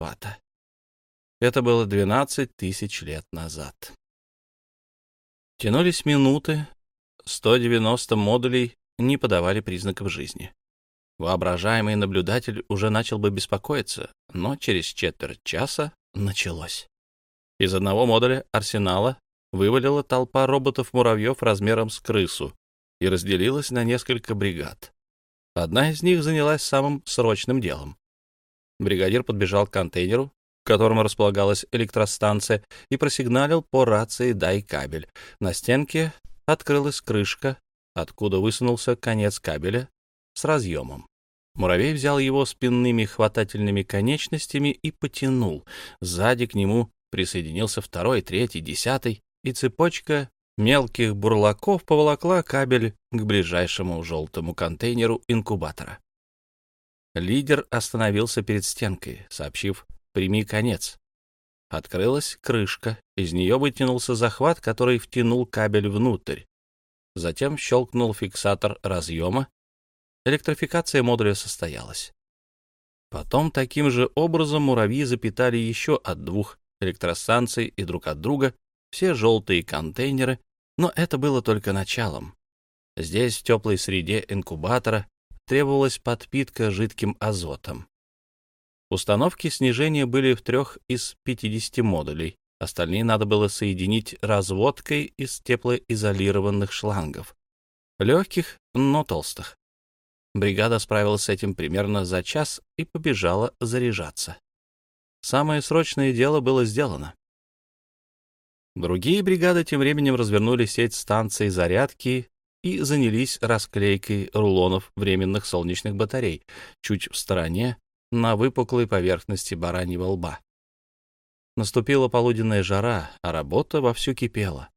вата. Это было 12 тысяч лет назад. Тянулись минуты, 190 модулей не подавали признаков жизни. Воображаемый наблюдатель уже начал бы беспокоиться, но через четверть часа началось. Из одного модуля арсенала вывалила толпа роботов-муравьев размером с крысу и разделилась на несколько бригад. Одна из них занялась самым срочным делом. Бригадир подбежал к контейнеру, в котором располагалась электростанция, и просигналил по рации «дай кабель». На стенке открылась крышка, откуда высунулся конец кабеля с разъемом. Муравей взял его спинными хватательными конечностями и потянул. Сзади к нему присоединился второй, третий, десятый, и цепочка мелких бурлаков поволокла кабель к ближайшему желтому контейнеру инкубатора. Лидер остановился перед стенкой, сообщив «прими конец». Открылась крышка, из нее вытянулся захват, который втянул кабель внутрь. Затем щелкнул фиксатор разъема. Электрификация модуля состоялась. Потом таким же образом муравьи запитали еще от двух электростанций и друг от друга все желтые контейнеры, но это было только началом. Здесь, в теплой среде инкубатора, требовалась подпитка жидким азотом. Установки снижения были в трех из 50 модулей, остальные надо было соединить разводкой из теплоизолированных шлангов. Легких, но толстых. Бригада справилась с этим примерно за час и побежала заряжаться. Самое срочное дело было сделано. Другие бригады тем временем развернули сеть станций зарядки и занялись расклейкой рулонов временных солнечных батарей чуть в стороне на выпуклой поверхности бараньего лба. Наступила полуденная жара, а работа вовсю кипела.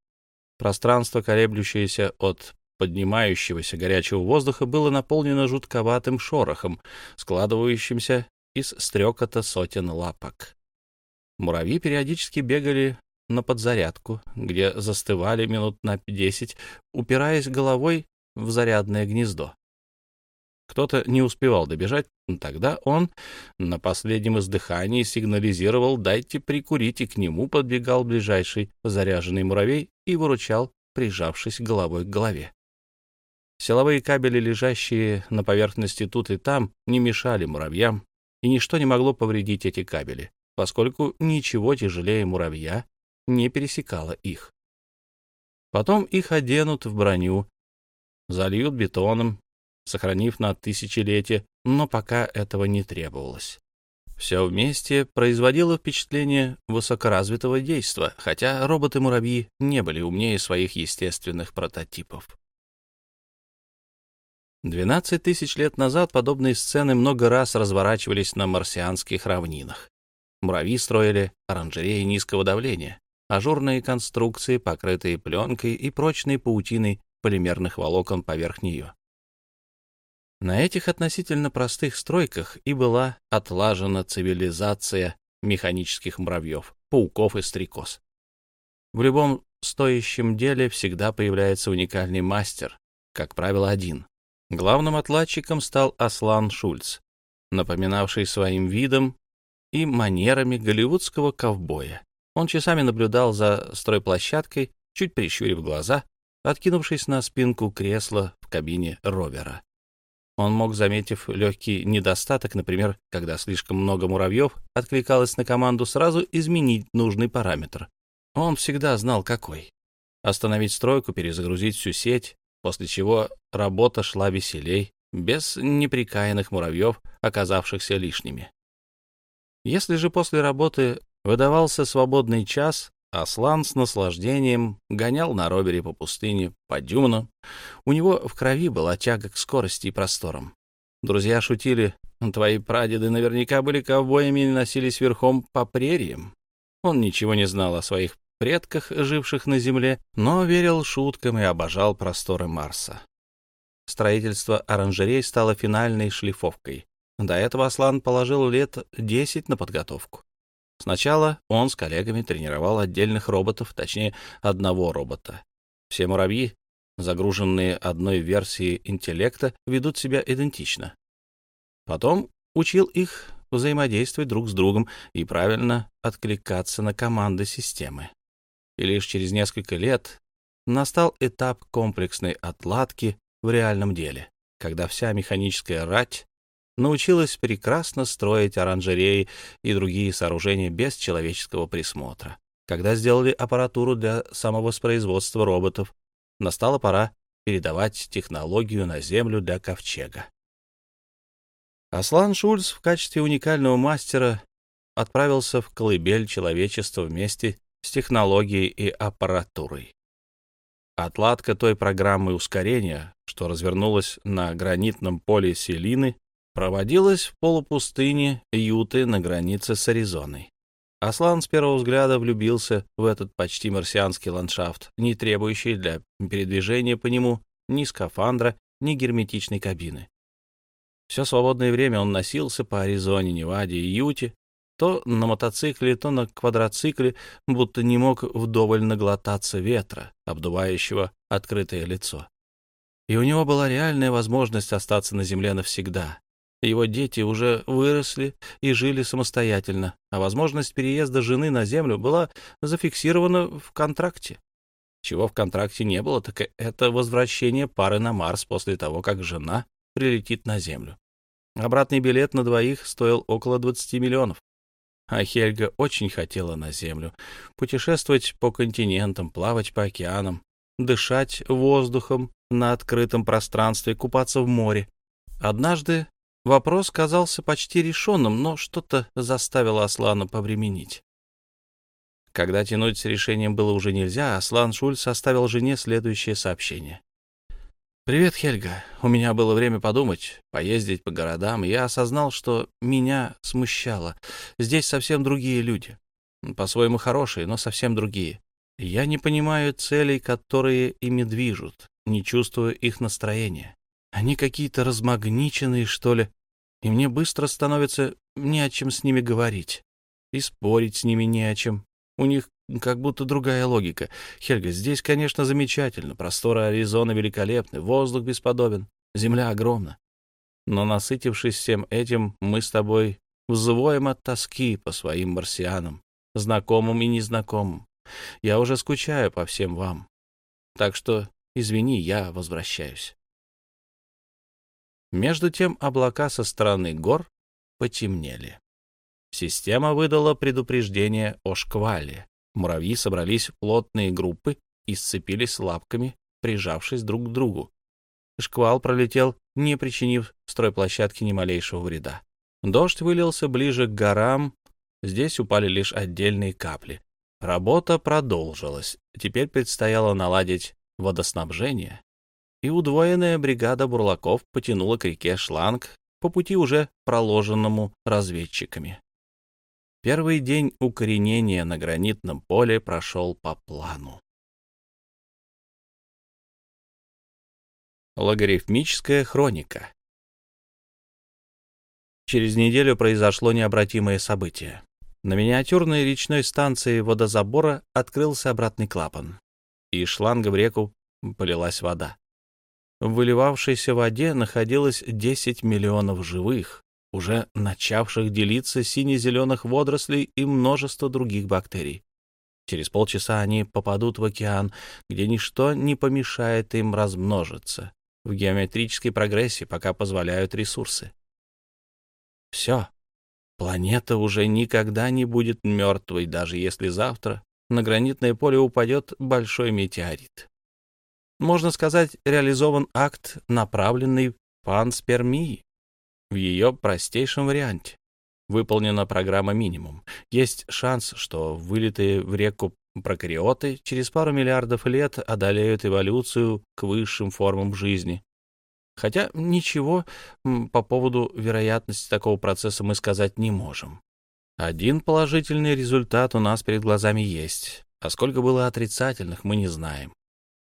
Пространство, колеблющееся от поднимающегося горячего воздуха, было наполнено жутковатым шорохом, складывающимся из стрекота сотен лапок. Муравьи периодически бегали на подзарядку, где застывали минут на десять, упираясь головой в зарядное гнездо. Кто-то не успевал добежать, тогда он на последнем издыхании сигнализировал «дайте прикурить», и к нему подбегал ближайший заряженный муравей и выручал, прижавшись головой к голове. Силовые кабели, лежащие на поверхности тут и там, не мешали муравьям, и ничто не могло повредить эти кабели, поскольку ничего тяжелее муравья не пересекало их. Потом их оденут в броню, зальют бетоном, сохранив на тысячелетие, но пока этого не требовалось. Все вместе производило впечатление высокоразвитого действа, хотя роботы-муравьи не были умнее своих естественных прототипов. 12 тысяч лет назад подобные сцены много раз разворачивались на марсианских равнинах. Муравьи строили оранжереи низкого давления, ажурные конструкции, покрытые пленкой и прочной паутиной полимерных волокон поверх нее. На этих относительно простых стройках и была отлажена цивилизация механических муравьев, пауков и стрекоз. В любом стоящем деле всегда появляется уникальный мастер, как правило, один. Главным отладчиком стал Аслан Шульц, напоминавший своим видом и манерами голливудского ковбоя. Он часами наблюдал за стройплощадкой, чуть прищурив глаза, откинувшись на спинку кресла в кабине ровера. Он мог, заметив легкий недостаток, например, когда слишком много муравьев откликалось на команду, сразу изменить нужный параметр. Он всегда знал, какой. Остановить стройку, перезагрузить всю сеть, после чего работа шла веселей, без неприкаянных муравьев, оказавшихся лишними. Если же после работы выдавался свободный час, Аслан с наслаждением гонял на ровере по пустыне, по дюнам. У него в крови была тяга к скорости и просторам. Друзья шутили, твои прадеды наверняка были ковбоями и носились верхом по прериям. Он ничего не знал о своих предках, живших на Земле, но верил шуткам и обожал просторы Марса. Строительство оранжерей стало финальной шлифовкой. До этого Аслан положил лет десять на подготовку. Сначала он с коллегами тренировал отдельных роботов, точнее, одного робота. Все муравьи, загруженные одной версией интеллекта, ведут себя идентично. Потом учил их взаимодействовать друг с другом и правильно откликаться на команды системы. И лишь через несколько лет настал этап комплексной отладки в реальном деле, когда вся механическая рать научилась прекрасно строить оранжереи и другие сооружения без человеческого присмотра. Когда сделали аппаратуру для самовоспроизводства роботов, настала пора передавать технологию на Землю для ковчега. Аслан Шульц в качестве уникального мастера отправился в колыбель человечества вместе с технологией и аппаратурой. Отладка той программы ускорения, что развернулась на гранитном поле Селины, проводилась в полупустыне Юты на границе с Аризоной. Аслан с первого взгляда влюбился в этот почти марсианский ландшафт, не требующий для передвижения по нему ни скафандра, ни герметичной кабины. Все свободное время он носился по Аризоне, Неваде и Юте, то на мотоцикле, то на квадроцикле, будто не мог вдоволь наглотаться ветра, обдувающего открытое лицо. И у него была реальная возможность остаться на земле навсегда, его дети уже выросли и жили самостоятельно, а возможность переезда жены на Землю была зафиксирована в контракте. Чего в контракте не было, так это возвращение пары на Марс после того, как жена прилетит на Землю. Обратный билет на двоих стоил около 20 миллионов. А Хельга очень хотела на Землю путешествовать по континентам, плавать по океанам, дышать воздухом на открытом пространстве, купаться в море. Однажды Вопрос казался почти решенным, но что-то заставило Аслана повременить. Когда тянуть с решением было уже нельзя, Аслан Шульц оставил жене следующее сообщение. «Привет, Хельга. У меня было время подумать, поездить по городам, и я осознал, что меня смущало. Здесь совсем другие люди. По-своему хорошие, но совсем другие. Я не понимаю целей, которые ими движут, не чувствую их настроения. Они какие-то размагниченные, что ли, и мне быстро становится не о чем с ними говорить. И спорить с ними не о чем. У них как будто другая логика. Хельга, здесь, конечно, замечательно. Просторы Аризоны великолепны, воздух бесподобен, земля огромна. Но, насытившись всем этим, мы с тобой взвоем от тоски по своим марсианам, знакомым и незнакомым. Я уже скучаю по всем вам. Так что, извини, я возвращаюсь. Между тем облака со стороны гор потемнели. Система выдала предупреждение о шквале. Муравьи собрались в плотные группы и сцепились лапками, прижавшись друг к другу. Шквал пролетел, не причинив стройплощадке ни малейшего вреда. Дождь вылился ближе к горам, здесь упали лишь отдельные капли. Работа продолжилась. Теперь предстояло наладить водоснабжение и удвоенная бригада бурлаков потянула к реке шланг по пути уже проложенному разведчиками. Первый день укоренения на гранитном поле прошел по плану. Логарифмическая хроника Через неделю произошло необратимое событие. На миниатюрной речной станции водозабора открылся обратный клапан, и из шланга в реку полилась вода. В выливавшейся воде находилось 10 миллионов живых, уже начавших делиться сине-зеленых водорослей и множество других бактерий. Через полчаса они попадут в океан, где ничто не помешает им размножиться в геометрической прогрессии, пока позволяют ресурсы. Все. Планета уже никогда не будет мертвой, даже если завтра на гранитное поле упадет большой метеорит можно сказать, реализован акт, направленный панспермии в ее простейшем варианте. Выполнена программа минимум. Есть шанс, что вылитые в реку прокариоты через пару миллиардов лет одолеют эволюцию к высшим формам жизни. Хотя ничего по поводу вероятности такого процесса мы сказать не можем. Один положительный результат у нас перед глазами есть, а сколько было отрицательных, мы не знаем.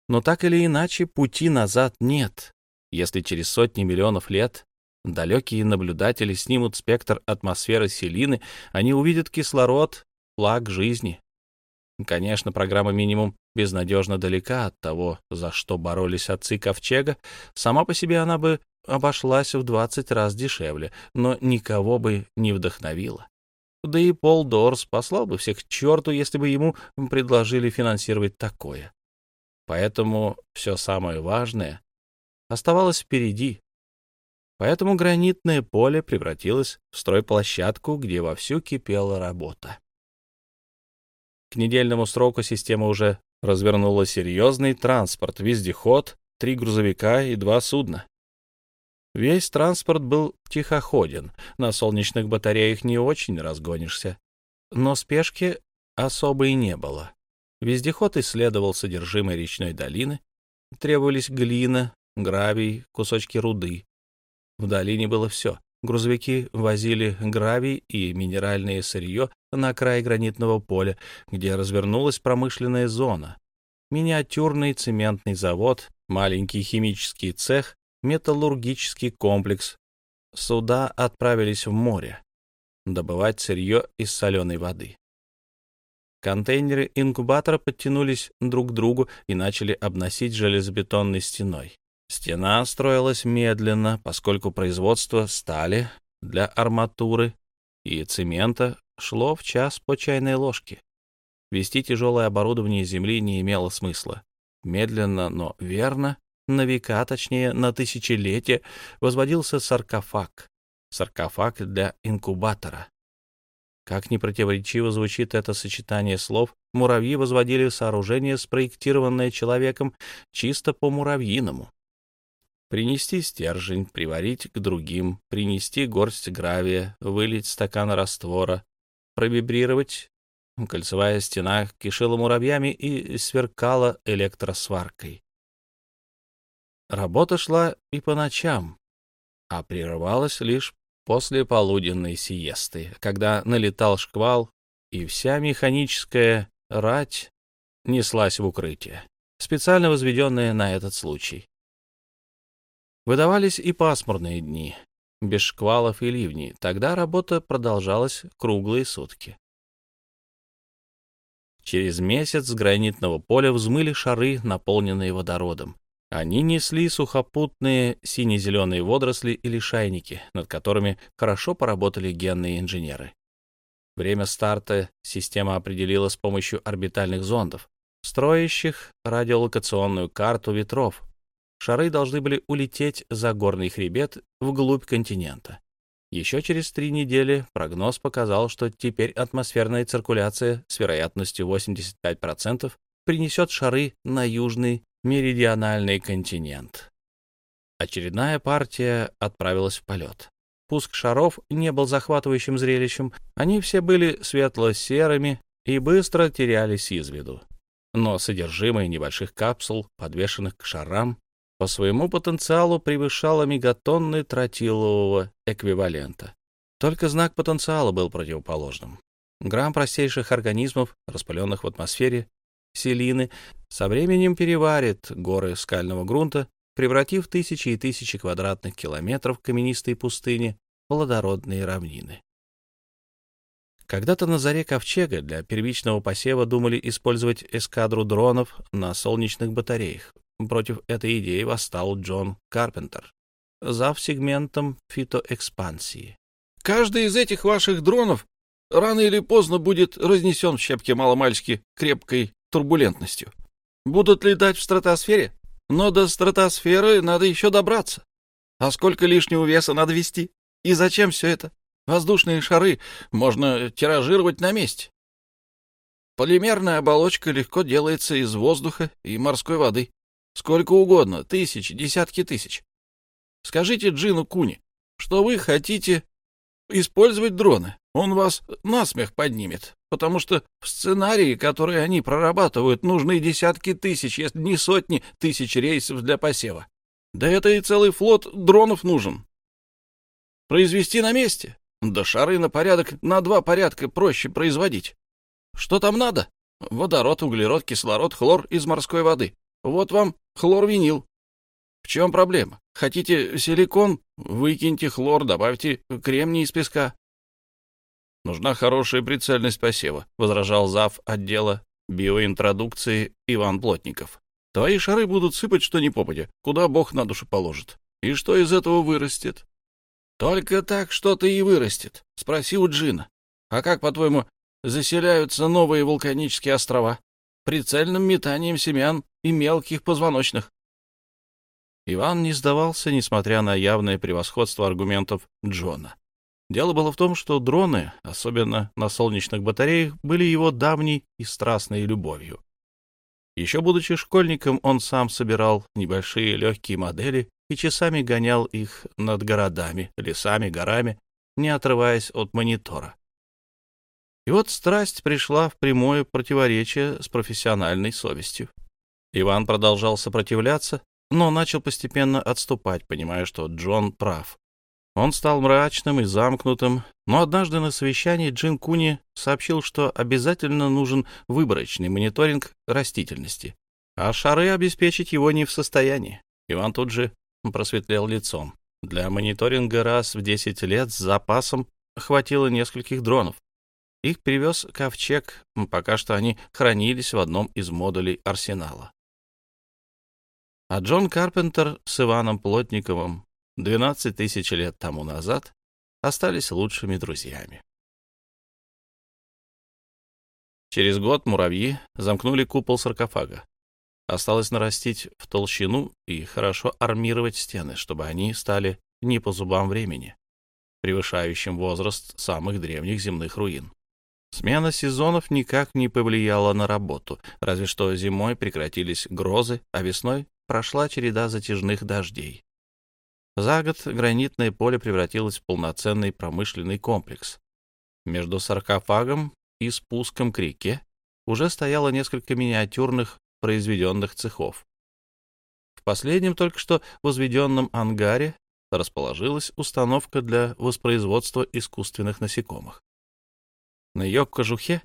Но так или иначе пути назад нет. Если через сотни миллионов лет далекие наблюдатели снимут спектр атмосферы Селины, они увидят кислород, флаг жизни. Конечно, программа «Минимум» безнадежно далека от того, за что боролись отцы Ковчега. Сама по себе она бы обошлась в 20 раз дешевле, но никого бы не вдохновила. Да и Пол Дорс послал бы всех к черту, если бы ему предложили финансировать такое. Поэтому все самое важное оставалось впереди. Поэтому гранитное поле превратилось в стройплощадку, где вовсю кипела работа. К недельному сроку система уже развернула серьезный транспорт, вездеход, три грузовика и два судна. Весь транспорт был тихоходен, на солнечных батареях не очень разгонишься, но спешки особой не было. Вездеход исследовал содержимое речной долины, требовались глина, гравий, кусочки руды. В долине было все грузовики возили гравий и минеральное сырье на край гранитного поля, где развернулась промышленная зона. Миниатюрный цементный завод, маленький химический цех, металлургический комплекс. Суда отправились в море добывать сырье из соленой воды. Контейнеры инкубатора подтянулись друг к другу и начали обносить железобетонной стеной. Стена строилась медленно, поскольку производство стали для арматуры и цемента шло в час по чайной ложке. Вести тяжелое оборудование земли не имело смысла. Медленно, но верно, на века, точнее, на тысячелетия, возводился саркофаг. Саркофаг для инкубатора. Как ни противоречиво звучит это сочетание слов, муравьи возводили сооружение, спроектированное человеком чисто по-муравьиному. Принести стержень, приварить к другим, принести горсть гравия, вылить стакан раствора, провибрировать. Кольцевая стена кишела муравьями и сверкала электросваркой. Работа шла и по ночам, а прерывалась лишь после полуденной сиесты, когда налетал шквал, и вся механическая рать неслась в укрытие, специально возведенное на этот случай. Выдавались и пасмурные дни, без шквалов и ливней. Тогда работа продолжалась круглые сутки. Через месяц с гранитного поля взмыли шары, наполненные водородом. Они несли сухопутные сине-зеленые водоросли или шайники, над которыми хорошо поработали генные инженеры. Время старта система определила с помощью орбитальных зондов, строящих радиолокационную карту ветров, шары должны были улететь за горный хребет вглубь континента. Еще через три недели прогноз показал, что теперь атмосферная циркуляция с вероятностью 85% принесет шары на южный меридиональный континент. Очередная партия отправилась в полет. Пуск шаров не был захватывающим зрелищем, они все были светло-серыми и быстро терялись из виду. Но содержимое небольших капсул, подвешенных к шарам, по своему потенциалу превышала мегатонны тротилового эквивалента. Только знак потенциала был противоположным. Грамм простейших организмов, распыленных в атмосфере, селины, со временем переварит горы скального грунта, превратив тысячи и тысячи квадратных километров каменистой пустыни в плодородные равнины. Когда-то на заре ковчега для первичного посева думали использовать эскадру дронов на солнечных батареях, Против этой идеи восстал Джон Карпентер, зав. сегментом фитоэкспансии. «Каждый из этих ваших дронов рано или поздно будет разнесен в щепки маломальски крепкой турбулентностью. Будут летать в стратосфере, но до стратосферы надо еще добраться. А сколько лишнего веса надо вести? И зачем все это? Воздушные шары можно тиражировать на месте. Полимерная оболочка легко делается из воздуха и морской воды. Сколько угодно, тысячи, десятки тысяч. Скажите Джину Куни, что вы хотите использовать дроны. Он вас насмех поднимет, потому что в сценарии, которые они прорабатывают, нужны десятки тысяч, если не сотни тысяч рейсов для посева. Да это и целый флот дронов нужен. Произвести на месте? Да шары на порядок, на два порядка проще производить. Что там надо? Водород, углерод, кислород, хлор из морской воды. Вот вам хлорвинил. В чем проблема? Хотите силикон? Выкиньте хлор, добавьте кремний из песка. Нужна хорошая прицельность посева, возражал зав. отдела биоинтродукции Иван Плотников. Твои шары будут сыпать что ни попадя, куда Бог на душу положит. И что из этого вырастет? Только так что-то и вырастет. Спроси у Джина. А как, по-твоему, заселяются новые вулканические острова? Прицельным метанием семян и мелких позвоночных. Иван не сдавался, несмотря на явное превосходство аргументов Джона. Дело было в том, что дроны, особенно на солнечных батареях, были его давней и страстной любовью. Еще будучи школьником, он сам собирал небольшие легкие модели и часами гонял их над городами, лесами, горами, не отрываясь от монитора. И вот страсть пришла в прямое противоречие с профессиональной совестью. Иван продолжал сопротивляться, но начал постепенно отступать, понимая, что Джон прав. Он стал мрачным и замкнутым, но однажды на совещании Джин Куни сообщил, что обязательно нужен выборочный мониторинг растительности, а шары обеспечить его не в состоянии. Иван тут же просветлел лицом. Для мониторинга раз в 10 лет с запасом хватило нескольких дронов. Их привез ковчег, пока что они хранились в одном из модулей арсенала. А Джон Карпентер с Иваном Плотниковым 12 тысяч лет тому назад остались лучшими друзьями. Через год муравьи замкнули купол саркофага. Осталось нарастить в толщину и хорошо армировать стены, чтобы они стали не по зубам времени, превышающим возраст самых древних земных руин. Смена сезонов никак не повлияла на работу, разве что зимой прекратились грозы, а весной прошла череда затяжных дождей. За год гранитное поле превратилось в полноценный промышленный комплекс. Между саркофагом и спуском к реке уже стояло несколько миниатюрных произведенных цехов. В последнем только что возведенном ангаре расположилась установка для воспроизводства искусственных насекомых. На ее кожухе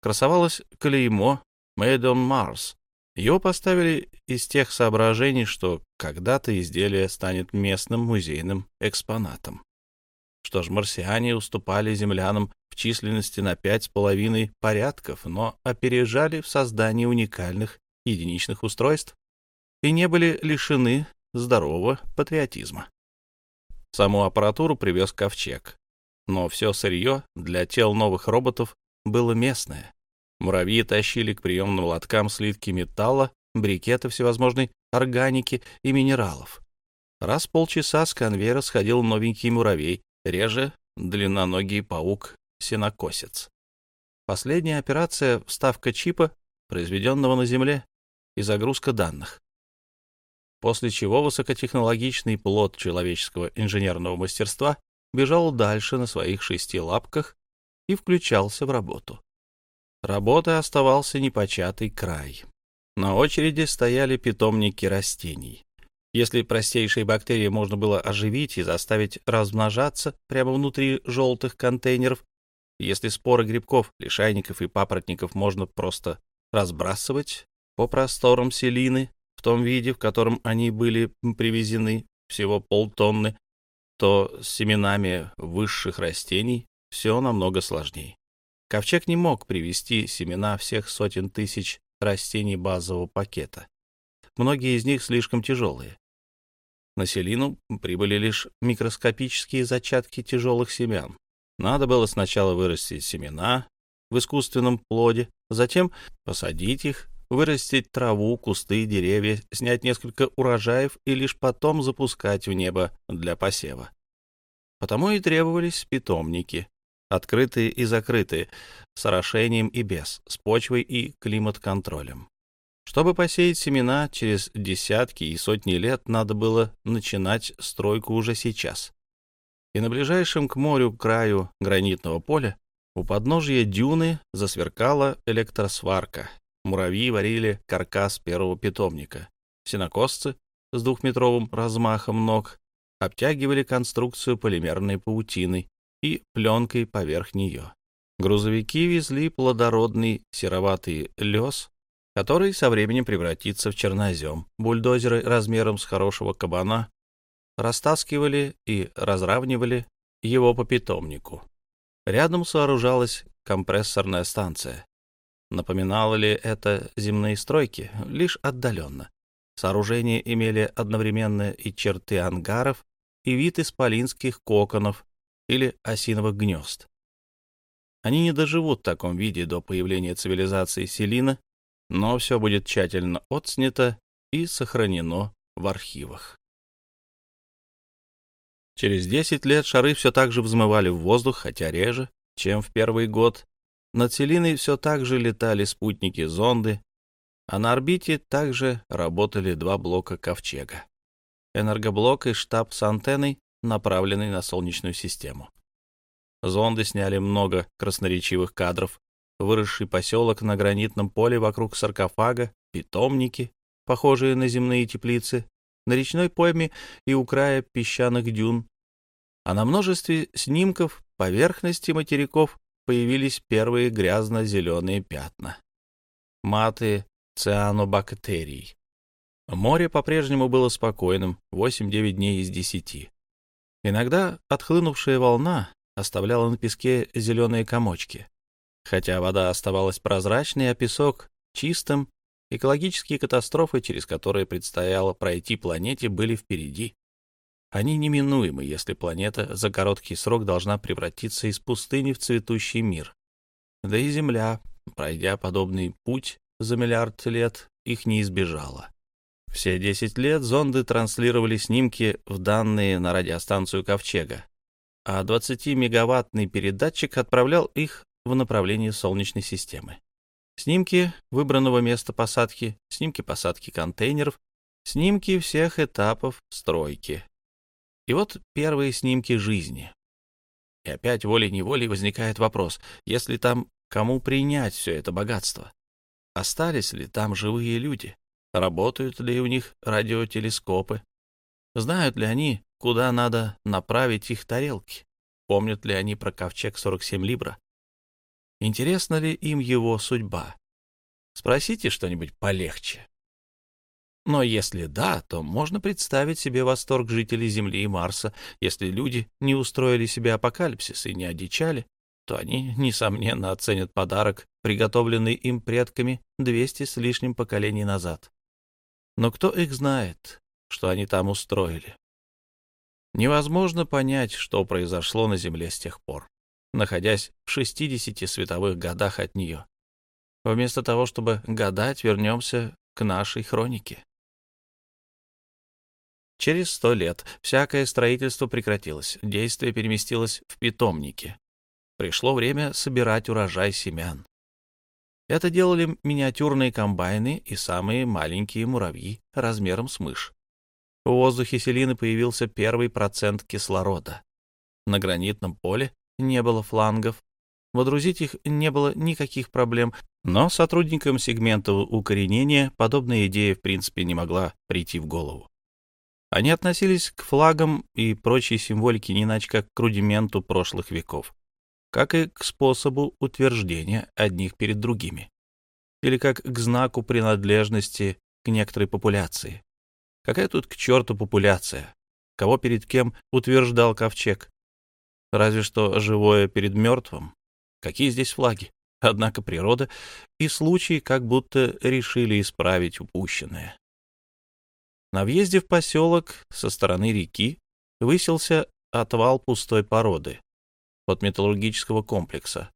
красовалось клеймо «Made on Mars», его поставили из тех соображений, что когда-то изделие станет местным музейным экспонатом. Что ж, марсиане уступали землянам в численности на пять с половиной порядков, но опережали в создании уникальных единичных устройств и не были лишены здорового патриотизма. Саму аппаратуру привез ковчег, но все сырье для тел новых роботов было местное, Муравьи тащили к приемным лоткам слитки металла, брикеты всевозможной органики и минералов. Раз полчаса с конвейера сходил новенький муравей, реже длинноногий паук-сенокосец. Последняя операция — вставка чипа, произведенного на Земле, и загрузка данных. После чего высокотехнологичный плод человеческого инженерного мастерства бежал дальше на своих шести лапках и включался в работу. Работы оставался непочатый край. На очереди стояли питомники растений. Если простейшие бактерии можно было оживить и заставить размножаться прямо внутри желтых контейнеров, если споры грибков, лишайников и папоротников можно просто разбрасывать по просторам селины в том виде, в котором они были привезены, всего полтонны, то с семенами высших растений все намного сложнее. Ковчег не мог привести семена всех сотен тысяч растений базового пакета. Многие из них слишком тяжелые. На селину прибыли лишь микроскопические зачатки тяжелых семян. Надо было сначала вырастить семена в искусственном плоде, затем посадить их, вырастить траву, кусты, деревья, снять несколько урожаев и лишь потом запускать в небо для посева. Потому и требовались питомники, открытые и закрытые, с орошением и без, с почвой и климат-контролем. Чтобы посеять семена через десятки и сотни лет, надо было начинать стройку уже сейчас. И на ближайшем к морю краю гранитного поля у подножия дюны засверкала электросварка. Муравьи варили каркас первого питомника. Синокосцы с двухметровым размахом ног обтягивали конструкцию полимерной паутиной, и пленкой поверх нее. Грузовики везли плодородный сероватый лес, который со временем превратится в чернозем. Бульдозеры размером с хорошего кабана растаскивали и разравнивали его по питомнику. Рядом сооружалась компрессорная станция. Напоминало ли это земные стройки? Лишь отдаленно. Сооружения имели одновременно и черты ангаров, и вид исполинских коконов или осиновых гнезд. Они не доживут в таком виде до появления цивилизации Селина, но все будет тщательно отснято и сохранено в архивах. Через 10 лет шары все так же взмывали в воздух, хотя реже, чем в первый год. Над Селиной все так же летали спутники-зонды, а на орбите также работали два блока ковчега. Энергоблок и штаб с антенной, направленный на Солнечную систему. Зонды сняли много красноречивых кадров. Выросший поселок на гранитном поле вокруг саркофага, питомники, похожие на земные теплицы, на речной пойме и у края песчаных дюн. А на множестве снимков поверхности материков появились первые грязно-зеленые пятна. Маты цианобактерий. Море по-прежнему было спокойным 8-9 дней из 10. Иногда отхлынувшая волна оставляла на песке зеленые комочки. Хотя вода оставалась прозрачной, а песок чистым, экологические катастрофы, через которые предстояло пройти планете, были впереди. Они неминуемы, если планета за короткий срок должна превратиться из пустыни в цветущий мир. Да и Земля, пройдя подобный путь за миллиард лет, их не избежала. Все 10 лет зонды транслировали снимки в данные на радиостанцию Ковчега, а 20-мегаваттный передатчик отправлял их в направлении Солнечной системы. Снимки выбранного места посадки, снимки посадки контейнеров, снимки всех этапов стройки. И вот первые снимки жизни. И опять волей-неволей возникает вопрос, если там кому принять все это богатство? Остались ли там живые люди? Работают ли у них радиотелескопы? Знают ли они, куда надо направить их тарелки? Помнят ли они про ковчег 47 Либра? Интересна ли им его судьба? Спросите что-нибудь полегче. Но если да, то можно представить себе восторг жителей Земли и Марса. Если люди не устроили себе апокалипсис и не одичали, то они, несомненно, оценят подарок, приготовленный им предками 200 с лишним поколений назад. Но кто их знает, что они там устроили? Невозможно понять, что произошло на Земле с тех пор, находясь в 60 световых годах от нее. Вместо того, чтобы гадать, вернемся к нашей хронике. Через сто лет всякое строительство прекратилось, действие переместилось в питомники. Пришло время собирать урожай семян. Это делали миниатюрные комбайны и самые маленькие муравьи размером с мышь. В воздухе Селины появился первый процент кислорода. На гранитном поле не было флангов, водрузить их не было никаких проблем, но сотрудникам сегмента укоренения подобная идея в принципе не могла прийти в голову. Они относились к флагам и прочей символике не иначе как к рудименту прошлых веков, как и к способу утверждения одних перед другими, или как к знаку принадлежности к некоторой популяции. Какая тут к черту популяция? Кого перед кем утверждал ковчег? Разве что живое перед мертвым. Какие здесь флаги? Однако природа и случаи как будто решили исправить упущенное. На въезде в поселок со стороны реки высился отвал пустой породы от металлургического комплекса.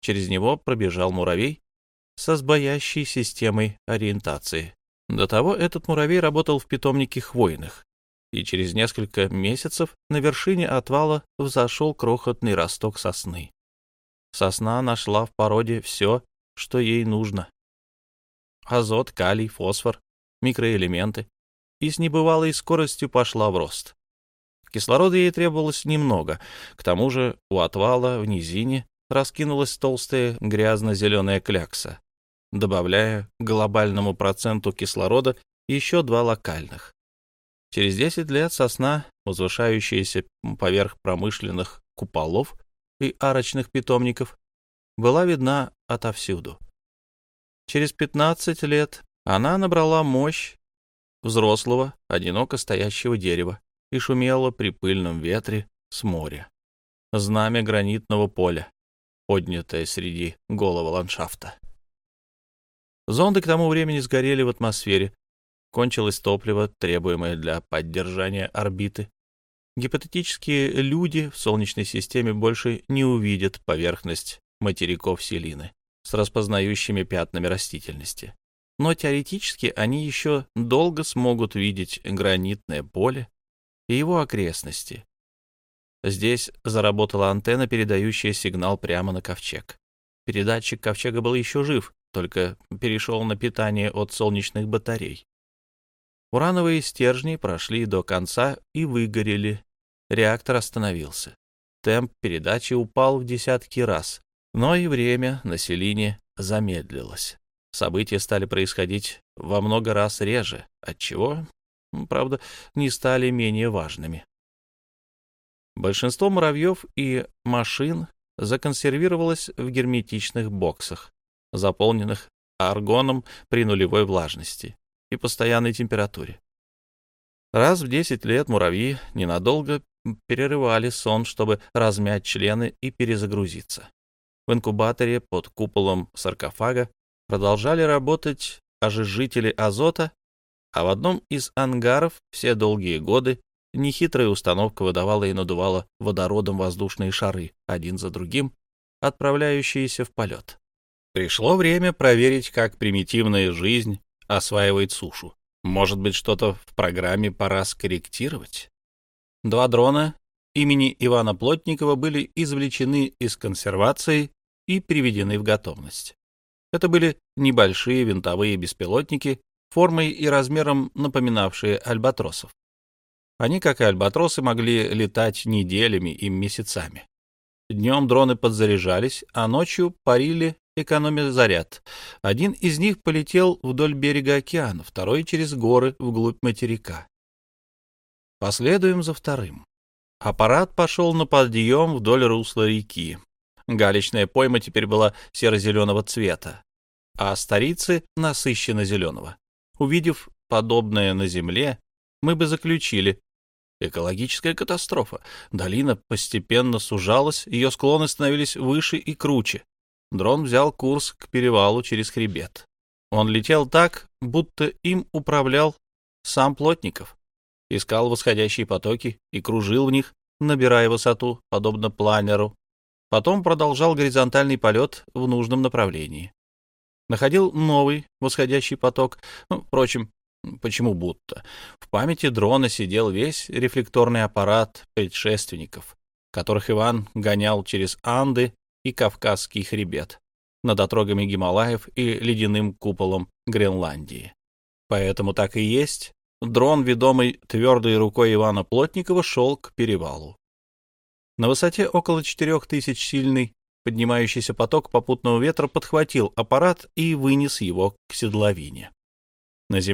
Через него пробежал муравей со сбоящей системой ориентации. До того этот муравей работал в питомнике хвойных, и через несколько месяцев на вершине отвала взошел крохотный росток сосны. Сосна нашла в породе все, что ей нужно. Азот, калий, фосфор, микроэлементы, и с небывалой скоростью пошла в рост. Кислорода ей требовалось немного, к тому же у отвала в низине раскинулась толстая грязно-зеленая клякса, добавляя глобальному проценту кислорода еще два локальных. Через 10 лет сосна, возвышающаяся поверх промышленных куполов и арочных питомников, была видна отовсюду. Через 15 лет она набрала мощь взрослого, одиноко стоящего дерева и шумело при пыльном ветре с моря. Знамя гранитного поля, поднятое среди голого ландшафта. Зонды к тому времени сгорели в атмосфере. Кончилось топливо, требуемое для поддержания орбиты. Гипотетические люди в Солнечной системе больше не увидят поверхность материков Селины с распознающими пятнами растительности. Но теоретически они еще долго смогут видеть гранитное поле и его окрестности. Здесь заработала антенна, передающая сигнал прямо на ковчег. Передатчик ковчега был еще жив, только перешел на питание от солнечных батарей. Урановые стержни прошли до конца и выгорели. Реактор остановился. Темп передачи упал в десятки раз, но и время на замедлилось. События стали происходить во много раз реже, отчего, правда, не стали менее важными. Большинство муравьев и машин законсервировалось в герметичных боксах, заполненных аргоном при нулевой влажности и постоянной температуре. Раз в 10 лет муравьи ненадолго перерывали сон, чтобы размять члены и перезагрузиться. В инкубаторе под куполом саркофага продолжали работать ожижители азота, а в одном из ангаров все долгие годы нехитрая установка выдавала и надувала водородом воздушные шары, один за другим, отправляющиеся в полет. Пришло время проверить, как примитивная жизнь осваивает сушу. Может быть, что-то в программе пора скорректировать? Два дрона имени Ивана Плотникова были извлечены из консервации и приведены в готовность. Это были небольшие винтовые беспилотники, формой и размером напоминавшие альбатросов. Они, как и альбатросы, могли летать неделями и месяцами. Днем дроны подзаряжались, а ночью парили экономя заряд. Один из них полетел вдоль берега океана, второй через горы вглубь материка. Последуем за вторым. Аппарат пошел на подъем вдоль русла реки. Галечная пойма теперь была серо-зеленого цвета, а старицы — насыщенно-зеленого. Увидев подобное на Земле, мы бы заключили — экологическая катастрофа. Долина постепенно сужалась, ее склоны становились выше и круче. Дрон взял курс к перевалу через хребет. Он летел так, будто им управлял сам Плотников. Искал восходящие потоки и кружил в них, набирая высоту, подобно планеру. Потом продолжал горизонтальный полет в нужном направлении. Находил новый восходящий поток. Ну, впрочем, почему будто? В памяти дрона сидел весь рефлекторный аппарат предшественников, которых Иван гонял через Анды и Кавказский хребет, над отрогами Гималаев и ледяным куполом Гренландии. Поэтому так и есть, дрон, ведомый твердой рукой Ивана Плотникова, шел к перевалу. На высоте около 4000 сильный поднимающийся поток попутного ветра подхватил аппарат и вынес его к седловине. На земле